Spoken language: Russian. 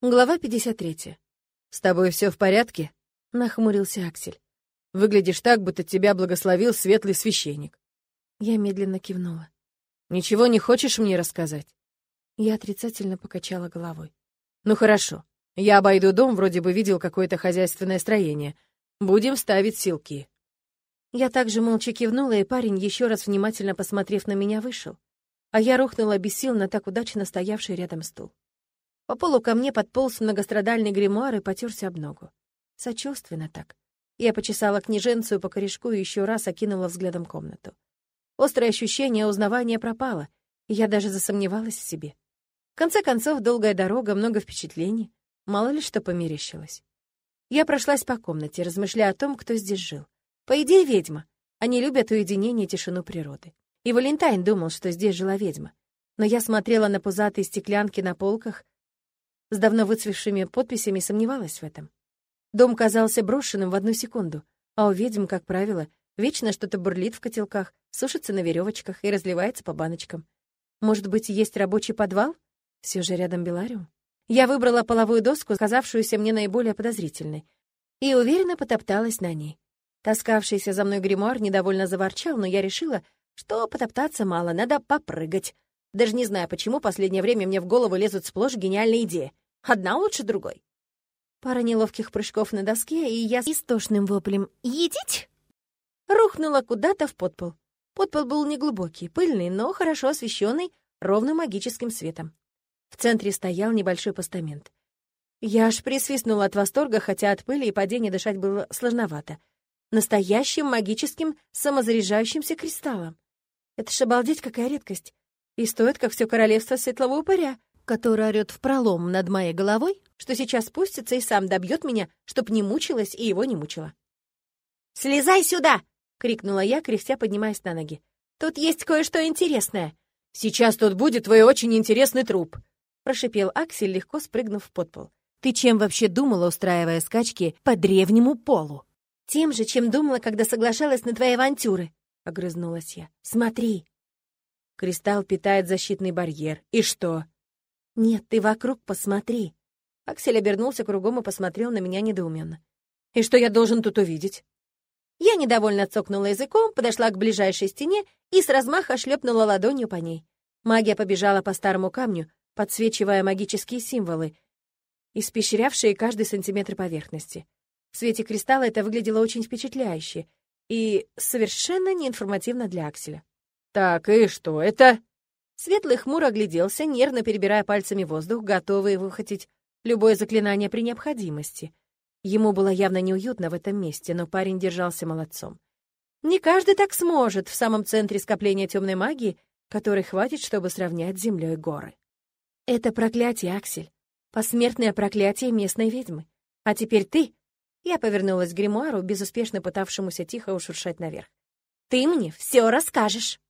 Глава 53. «С тобой все в порядке?» — нахмурился Аксель. «Выглядишь так, будто тебя благословил светлый священник». Я медленно кивнула. «Ничего не хочешь мне рассказать?» Я отрицательно покачала головой. «Ну хорошо. Я обойду дом, вроде бы видел какое-то хозяйственное строение. Будем ставить силки». Я также молча кивнула, и парень, еще раз внимательно посмотрев на меня, вышел. А я рухнула без сил на так удачно стоявший рядом стул. По полу ко мне подполз многострадальный гримуар и потерся об ногу. Сочувственно так. Я почесала княженцию по корешку и еще раз окинула взглядом комнату. Острое ощущение узнавания пропало, и я даже засомневалась в себе. В конце концов, долгая дорога, много впечатлений. Мало ли что померещилось. Я прошлась по комнате, размышляя о том, кто здесь жил. По идее, ведьма. Они любят уединение и тишину природы. И Валентайн думал, что здесь жила ведьма. Но я смотрела на пузатые стеклянки на полках, с давно выцвевшими подписями сомневалась в этом. Дом казался брошенным в одну секунду, а у ведьм, как правило, вечно что-то бурлит в котелках, сушится на веревочках и разливается по баночкам. Может быть, есть рабочий подвал? Все же рядом Белариум. Я выбрала половую доску, казавшуюся мне наиболее подозрительной, и уверенно потопталась на ней. Таскавшийся за мной гримуар недовольно заворчал, но я решила, что потоптаться мало, надо попрыгать. Даже не знаю, почему последнее время мне в голову лезут сплошь гениальные идеи. Одна лучше другой. Пара неловких прыжков на доске, и я с истошным воплем «Едить!» рухнула куда-то в подпол. Подпол был неглубокий, пыльный, но хорошо освещенный ровным магическим светом. В центре стоял небольшой постамент. Я аж присвистнула от восторга, хотя от пыли и падения дышать было сложновато. Настоящим магическим самозаряжающимся кристаллом. Это ж обалдеть, какая редкость. И стоит, как все королевство светлого упыря, который орёт в пролом над моей головой, что сейчас спустится и сам добьет меня, чтоб не мучилась и его не мучила. «Слезай сюда!» — крикнула я, кряхтя поднимаясь на ноги. «Тут есть кое-что интересное». «Сейчас тут будет твой очень интересный труп», — прошипел Аксель, легко спрыгнув в подпол. «Ты чем вообще думала, устраивая скачки по древнему полу?» «Тем же, чем думала, когда соглашалась на твои авантюры», — огрызнулась я. «Смотри, Кристалл питает защитный барьер. И что? Нет, ты вокруг посмотри. Аксель обернулся кругом и посмотрел на меня недоуменно. И что я должен тут увидеть? Я недовольно цокнула языком, подошла к ближайшей стене и с размаха шлепнула ладонью по ней. Магия побежала по старому камню, подсвечивая магические символы, испещрявшие каждый сантиметр поверхности. В свете кристалла это выглядело очень впечатляюще и совершенно неинформативно для Акселя. «Так, и что это?» Светлый хмур огляделся, нервно перебирая пальцами воздух, готовый выхватить любое заклинание при необходимости. Ему было явно неуютно в этом месте, но парень держался молодцом. Не каждый так сможет в самом центре скопления темной магии, которой хватит, чтобы сравнять с землей горы. Это проклятие, Аксель. Посмертное проклятие местной ведьмы. А теперь ты... Я повернулась к гримуару, безуспешно пытавшемуся тихо ушуршать наверх. Ты мне все расскажешь.